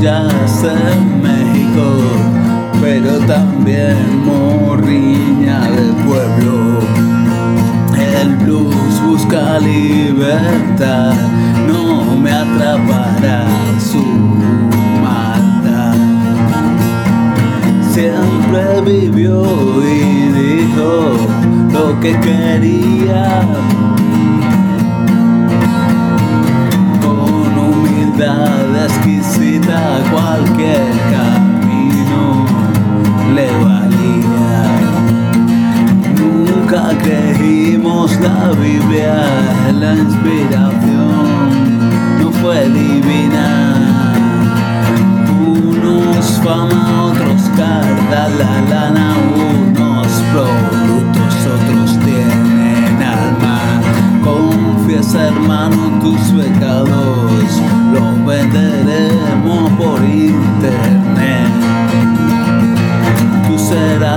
jazz en México, pero también morriña del pueblo. El blues busca libertad, no me atrapará su maldad. Siempre vivió y dijo lo que quería exquisita cualquier camino le valía. Nunca creímos la Biblia, la inspiración no fue divina. Unos fama, otros carta, la lana, unos productos, otros tienen alma. Confiesa hermano tus pecados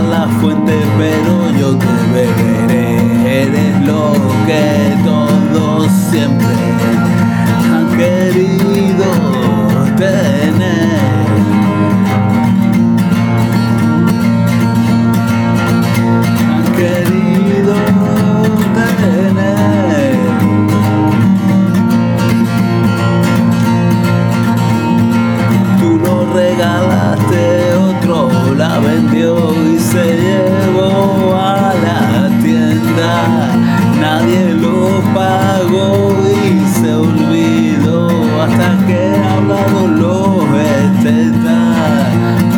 la fuente, pero yo te beberé. Eres lo que todos siempre han querido tener. Han querido tener. regalaste, otro la vendió se llevó a la tienda. Nadie lo pagó y se olvidó hasta que hablado los estetas.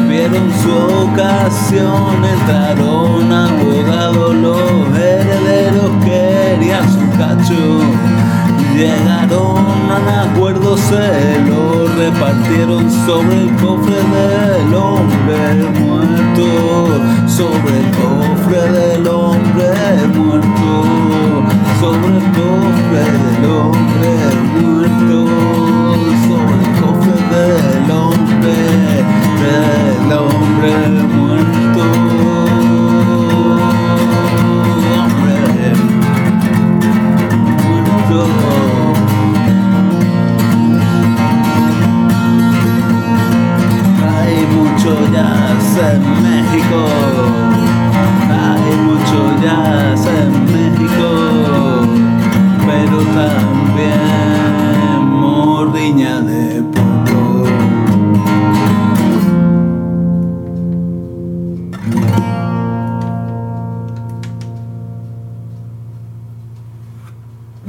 Vieron su ocasión, entraron abogados, los herederos querían su cacho Llegaron a acuerdo, se lo repartieron sobre el cofre del hombre muerto, sobre el cofre del hombre muerto, mucho jazz en México. Hay mucho jazz en México, pero también mordiña de